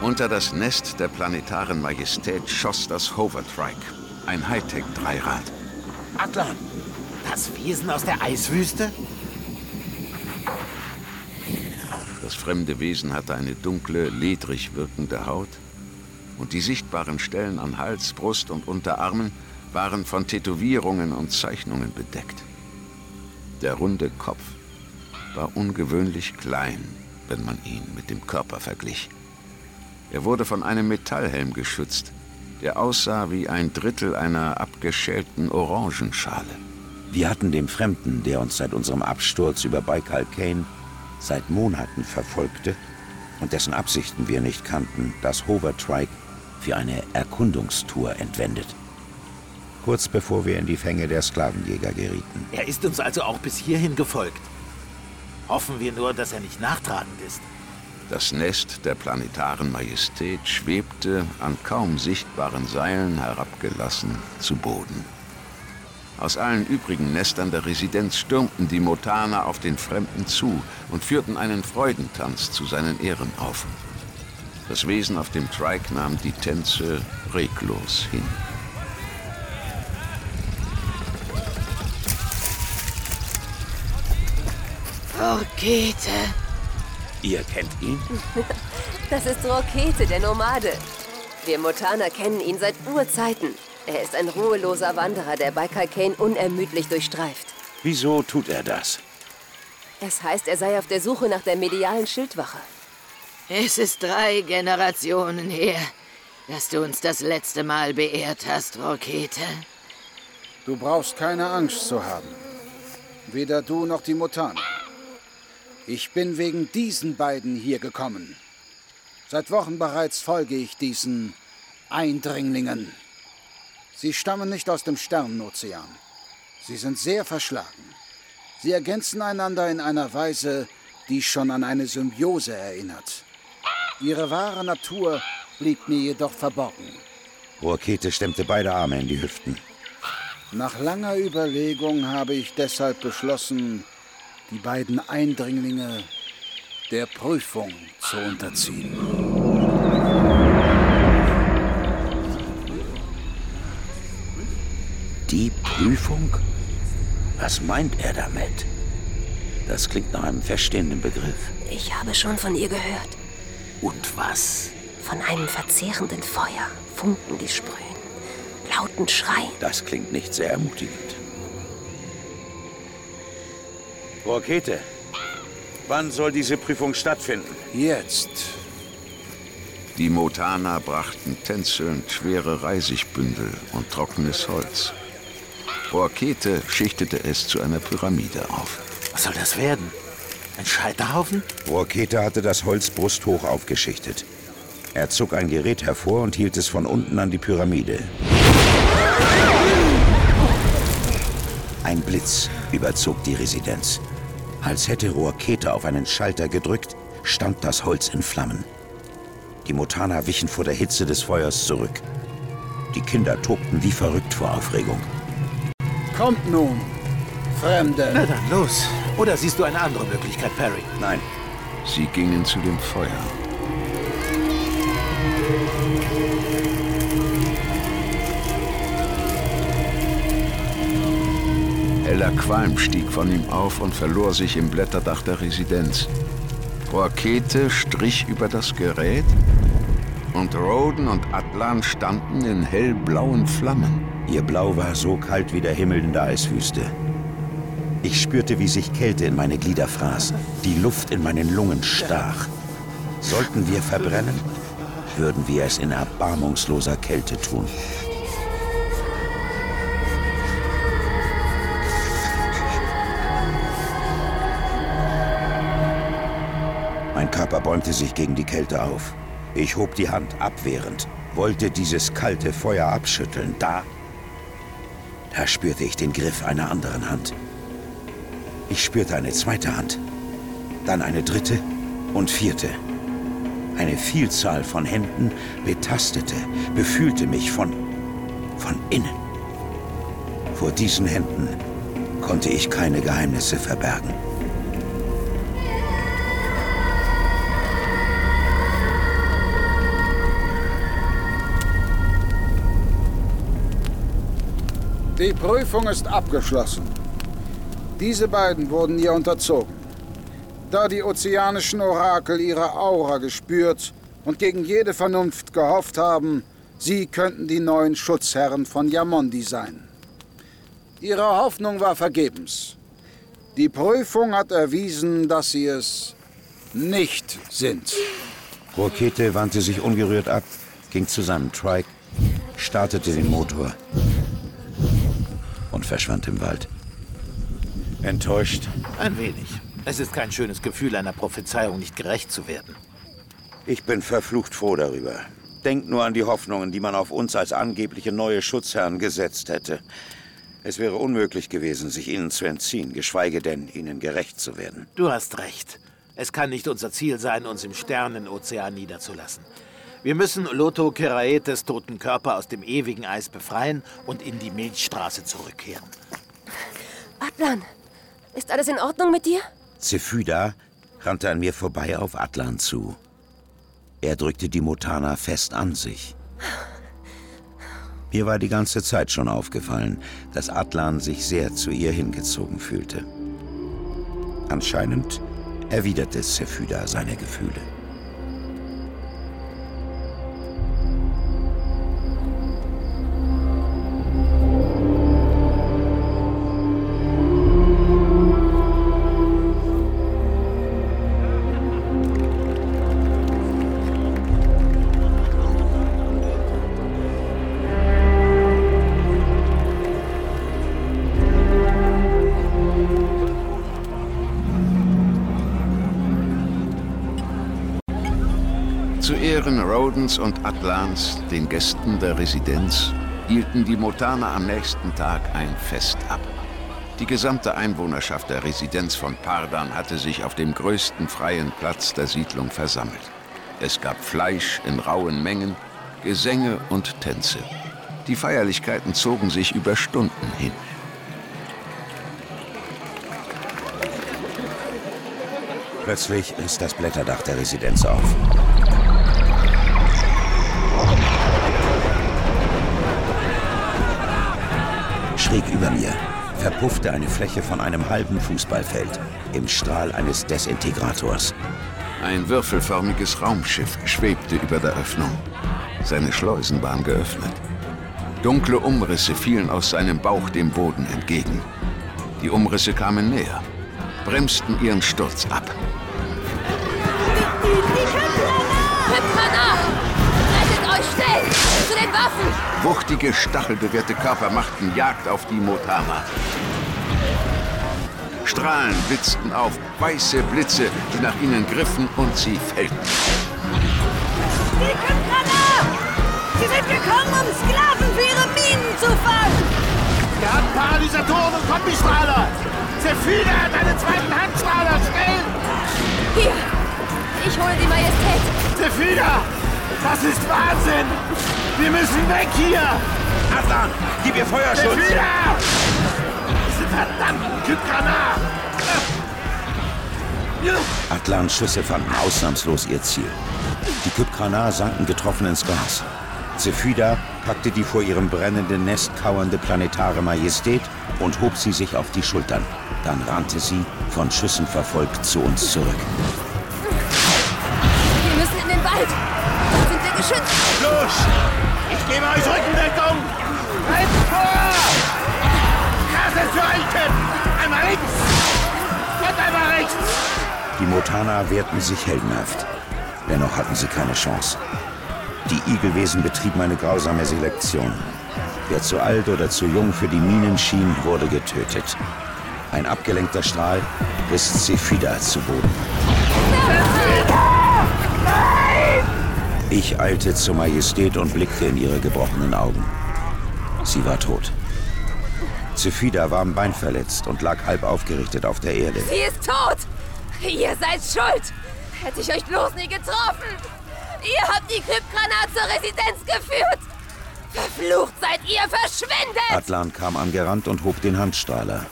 Unter das Nest der planetaren Majestät schoss das Hovertrike, ein Hightech-Dreirad. Atlan, das Wesen aus der Eiswüste? Das fremde Wesen hatte eine dunkle, ledrig wirkende Haut und die sichtbaren Stellen an Hals, Brust und Unterarmen waren von Tätowierungen und Zeichnungen bedeckt. Der runde Kopf war ungewöhnlich klein, wenn man ihn mit dem Körper verglich. Er wurde von einem Metallhelm geschützt, der aussah wie ein Drittel einer abgeschälten Orangenschale. Wir hatten dem Fremden, der uns seit unserem Absturz über Baikal Kane seit Monaten verfolgte und dessen Absichten wir nicht kannten, das Hovertrike für eine Erkundungstour entwendet. Kurz bevor wir in die Fänge der Sklavenjäger gerieten. Er ist uns also auch bis hierhin gefolgt. Hoffen wir nur, dass er nicht nachtragend ist. Das Nest der planetaren Majestät schwebte an kaum sichtbaren Seilen herabgelassen zu Boden. Aus allen übrigen Nestern der Residenz stürmten die Motaner auf den Fremden zu und führten einen Freudentanz zu seinen Ehren auf. Das Wesen auf dem Trike nahm die Tänze reglos hin. Orkete. Ihr kennt ihn? Das ist Rokete, der Nomade. Wir Motaner kennen ihn seit Urzeiten. Er ist ein ruheloser Wanderer, der Baikal Kane unermüdlich durchstreift. Wieso tut er das? Es heißt, er sei auf der Suche nach der medialen Schildwache. Es ist drei Generationen her, dass du uns das letzte Mal beehrt hast, Rokete. Du brauchst keine Angst zu haben. Weder du noch die Mutaner. Ich bin wegen diesen beiden hier gekommen. Seit Wochen bereits folge ich diesen Eindringlingen. Sie stammen nicht aus dem Sternenozean. Sie sind sehr verschlagen. Sie ergänzen einander in einer Weise, die schon an eine Symbiose erinnert. Ihre wahre Natur blieb mir jedoch verborgen. Rohrkete stemmte beide Arme in die Hüften. Nach langer Überlegung habe ich deshalb beschlossen, die beiden Eindringlinge der Prüfung zu unterziehen. Die Prüfung? Was meint er damit? Das klingt nach einem verstehenden Begriff. Ich habe schon von ihr gehört. Und was? Von einem verzehrenden Feuer, Funken, die sprühen, lauten Schrei. Das klingt nicht sehr ermutigend. Rokete, wann soll diese Prüfung stattfinden? Jetzt. Die Motaner brachten tänzelnd schwere Reisigbündel und trockenes Holz. Orkete schichtete es zu einer Pyramide auf. Was soll das werden? Ein Scheiterhaufen? Rokete hatte das Holz brusthoch aufgeschichtet. Er zog ein Gerät hervor und hielt es von unten an die Pyramide. Ein Blitz überzog die Residenz. Als hätte Rohrkete auf einen Schalter gedrückt, stand das Holz in Flammen. Die Motaner wichen vor der Hitze des Feuers zurück. Die Kinder tobten wie verrückt vor Aufregung. Kommt nun, Fremde. Na dann, los. Oder siehst du eine andere Möglichkeit, Perry? Nein, Sie gingen zu dem Feuer. Heller Qualm stieg von ihm auf und verlor sich im Blätterdach der Residenz. Rakete strich über das Gerät und Roden und Atlan standen in hellblauen Flammen. ihr Blau war so kalt wie der Himmel in der Eiswüste. Ich spürte, wie sich Kälte in meine Glieder fraß. Die Luft in meinen Lungen stach. Sollten wir verbrennen, würden wir es in erbarmungsloser Kälte tun. Körper bäumte sich gegen die Kälte auf. Ich hob die Hand abwehrend, wollte dieses kalte Feuer abschütteln. Da, da spürte ich den Griff einer anderen Hand. Ich spürte eine zweite Hand, dann eine dritte und vierte. Eine Vielzahl von Händen betastete, befühlte mich von, von innen. Vor diesen Händen konnte ich keine Geheimnisse verbergen. Die Prüfung ist abgeschlossen. Diese beiden wurden ihr unterzogen. Da die ozeanischen Orakel ihre Aura gespürt und gegen jede Vernunft gehofft haben, sie könnten die neuen Schutzherren von Yamondi sein. Ihre Hoffnung war vergebens. Die Prüfung hat erwiesen, dass sie es nicht sind. Rokete wandte sich ungerührt ab, ging zu seinem Trike, startete den Motor und verschwand im Wald. Enttäuscht? Ein wenig. Es ist kein schönes Gefühl, einer Prophezeiung nicht gerecht zu werden. Ich bin verflucht froh darüber. Denk nur an die Hoffnungen, die man auf uns als angebliche neue Schutzherren gesetzt hätte. Es wäre unmöglich gewesen, sich ihnen zu entziehen, geschweige denn, ihnen gerecht zu werden. Du hast recht. Es kann nicht unser Ziel sein, uns im Sternenozean niederzulassen. Wir müssen Lotho Keraetes toten Körper aus dem ewigen Eis befreien und in die Milchstraße zurückkehren. Adlan, ist alles in Ordnung mit dir? Zephyda rannte an mir vorbei auf Atlan zu. Er drückte die Mutana fest an sich. Mir war die ganze Zeit schon aufgefallen, dass Atlan sich sehr zu ihr hingezogen fühlte. Anscheinend erwiderte Zephyda seine Gefühle. Rodens und Atlans, den Gästen der Residenz, hielten die Motana am nächsten Tag ein Fest ab. Die gesamte Einwohnerschaft der Residenz von Pardan hatte sich auf dem größten freien Platz der Siedlung versammelt. Es gab Fleisch in rauen Mengen, Gesänge und Tänze. Die Feierlichkeiten zogen sich über Stunden hin. Plötzlich riss das Blätterdach der Residenz auf. Schräg über mir verpuffte eine Fläche von einem halben Fußballfeld im Strahl eines Desintegrators. Ein würfelförmiges Raumschiff schwebte über der Öffnung. Seine Schleusen waren geöffnet. Dunkle Umrisse fielen aus seinem Bauch dem Boden entgegen. Die Umrisse kamen näher, bremsten ihren Sturz ab. Pipmana! Wuchtige, stachelbewehrte Körper machten Jagd auf die Motama. Strahlen blitzten auf, weiße Blitze, die nach ihnen griffen und sie fällten. Sie sind gekommen, um Sklaven für ihre Minen zu fangen! Wir haben Paralysatoren und Kombistrahler! Zephyda hat einen zweiten Handstrahler! Schnell! Hier! Ich hole die Majestät! Zephyda! Das ist Wahnsinn! Wir müssen weg hier! Atlan, gib ihr Feuerschutz! Zephyda! Diese verdammten Kypkanar! Atlans Schüsse fanden ausnahmslos ihr Ziel. Die Kypkranar sanken getroffen ins Gras. Zephyda packte die vor ihrem brennenden Nest kauernde planetare Majestät und hob sie sich auf die Schultern. Dann rannte sie, von Schüssen verfolgt, zu uns zurück. Geschützt! Los! Ich gebe euch Rückendeckung! Bleibt vor! Karte für Eichen! Einmal links! Und einmal rechts! Die Motana wehrten sich heldenhaft. Dennoch hatten sie keine Chance. Die Igelwesen betrieben eine grausame Selektion. Wer zu alt oder zu jung für die Minen schien, wurde getötet. Ein abgelenkter Strahl riss Zephyda zu Boden. Ich eilte zur Majestät und blickte in ihre gebrochenen Augen. Sie war tot. Zephyda war am Bein verletzt und lag halb aufgerichtet auf der Erde. Sie ist tot! Ihr seid schuld! Hätte ich euch bloß nie getroffen! Ihr habt die Kryptgranat zur Residenz geführt! Verflucht seid ihr, verschwindet! Atlan kam angerannt und hob den Handstrahler.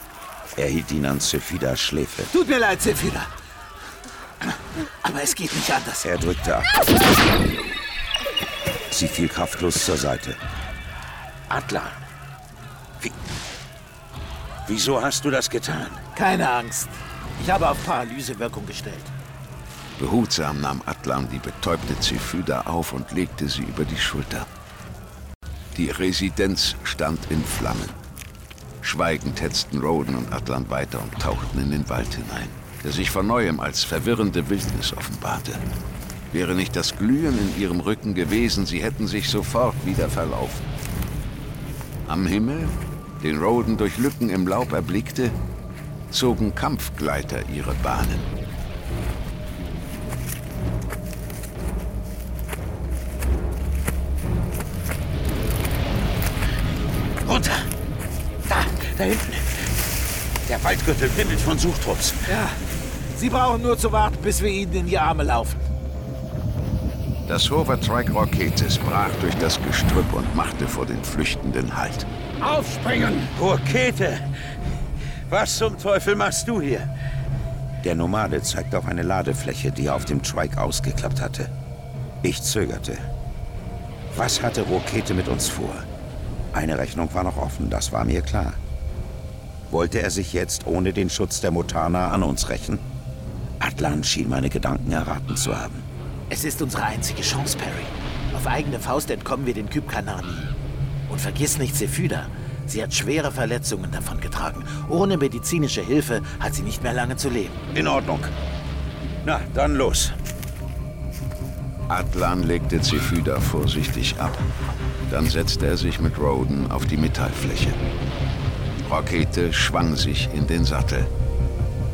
Er hielt ihn an Zephydas Schläfe. Tut mir leid, Zephyda. Aber es geht nicht anders. Er drückte ab. Sie fiel kraftlos zur Seite. Adler, Wie, Wieso hast du das getan? Keine Angst. Ich habe auf Paralysewirkung gestellt. Behutsam nahm Atlan die betäubte Zephyda auf und legte sie über die Schulter. Die Residenz stand in Flammen. Schweigend hetzten Roden und Atlan weiter und tauchten in den Wald hinein, der sich von neuem als verwirrende Wildnis offenbarte. Wäre nicht das Glühen in ihrem Rücken gewesen, sie hätten sich sofort wieder verlaufen. Am Himmel, den Roden durch Lücken im Laub erblickte, zogen Kampfgleiter ihre Bahnen. Runter! Da, da hinten. Der Waldgürtel wimmelt von Suchtrupps. Ja, Sie brauchen nur zu warten, bis wir Ihnen in die Arme laufen. Das Hovertrike-Roketes brach durch das Gestrüpp und machte vor den Flüchtenden Halt. Aufspringen! Rokete! Was zum Teufel machst du hier? Der Nomade zeigt auf eine Ladefläche, die er auf dem Trike ausgeklappt hatte. Ich zögerte. Was hatte Rokete mit uns vor? Eine Rechnung war noch offen, das war mir klar. Wollte er sich jetzt ohne den Schutz der Mutana an uns rächen? Atlan schien meine Gedanken erraten zu haben. Es ist unsere einzige Chance, Perry. Auf eigene Faust entkommen wir den Kypkanar nie. Und vergiss nicht Sephyda. Sie hat schwere Verletzungen davongetragen. Ohne medizinische Hilfe hat sie nicht mehr lange zu leben. In Ordnung. Na, dann los. Atlan legte Zephyda vorsichtig ab. Dann setzte er sich mit Roden auf die Metallfläche. Rakete schwang sich in den Sattel.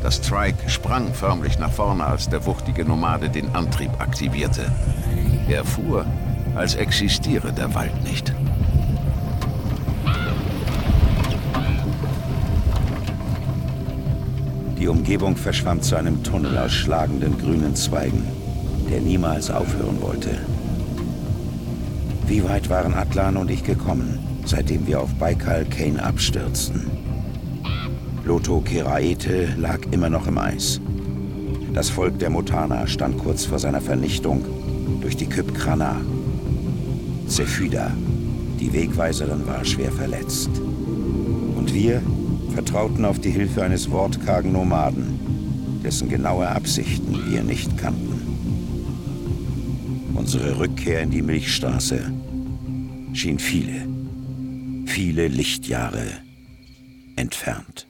Das Trike sprang förmlich nach vorne, als der wuchtige Nomade den Antrieb aktivierte. Er fuhr, als existiere der Wald nicht. Die Umgebung verschwand zu einem Tunnel aus schlagenden grünen Zweigen, der niemals aufhören wollte. Wie weit waren Atlan und ich gekommen, seitdem wir auf Baikal Kane abstürzten? Loto Keraete lag immer noch im Eis. Das Volk der Mutana stand kurz vor seiner Vernichtung durch die Kyp Krana. Zephyda, die Wegweiserin, war schwer verletzt. Und wir vertrauten auf die Hilfe eines wortkargen Nomaden, dessen genaue Absichten wir nicht kannten. Unsere Rückkehr in die Milchstraße schien viele, viele Lichtjahre entfernt.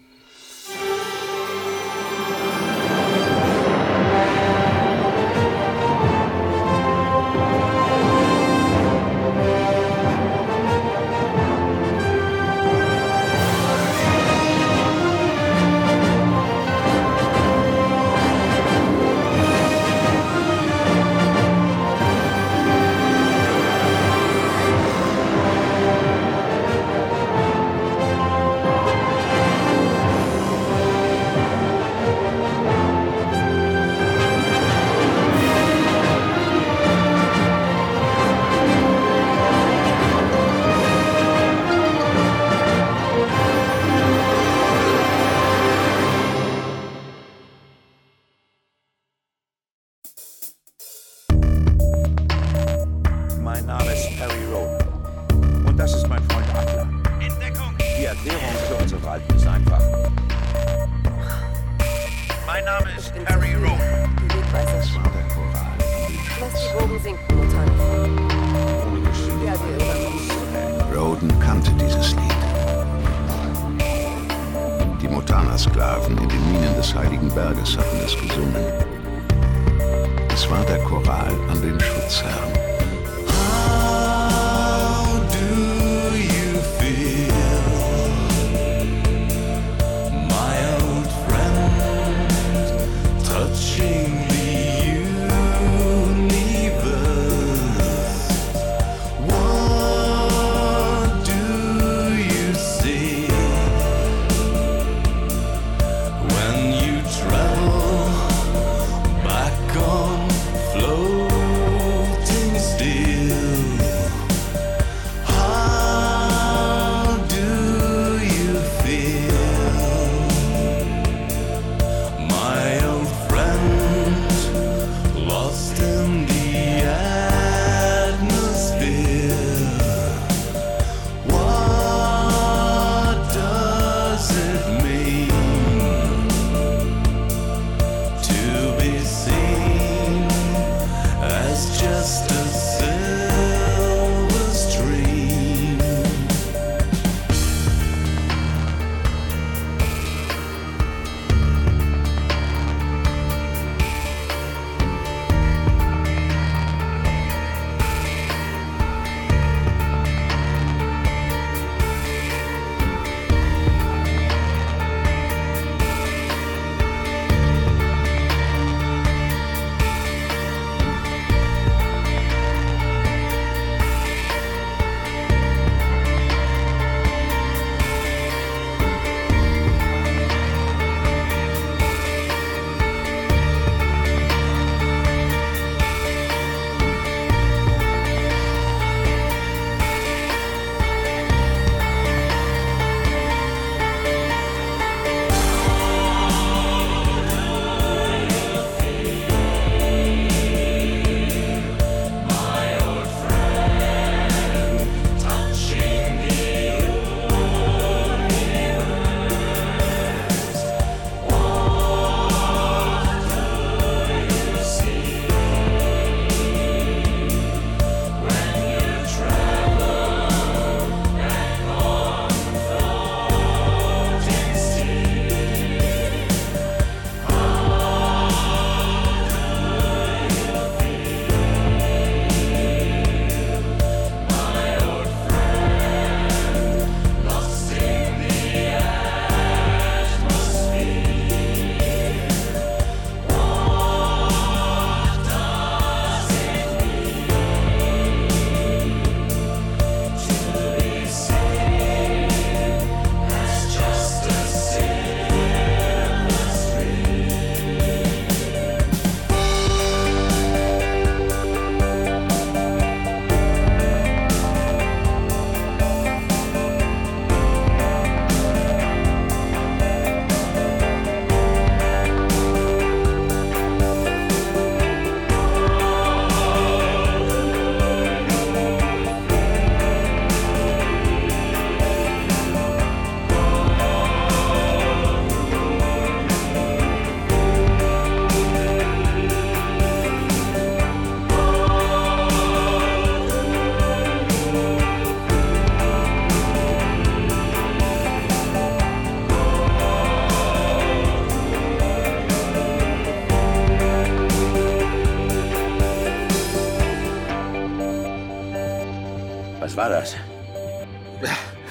War das?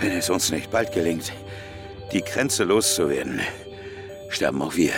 Wenn es uns nicht bald gelingt, die Grenze loszuwerden, sterben auch wir.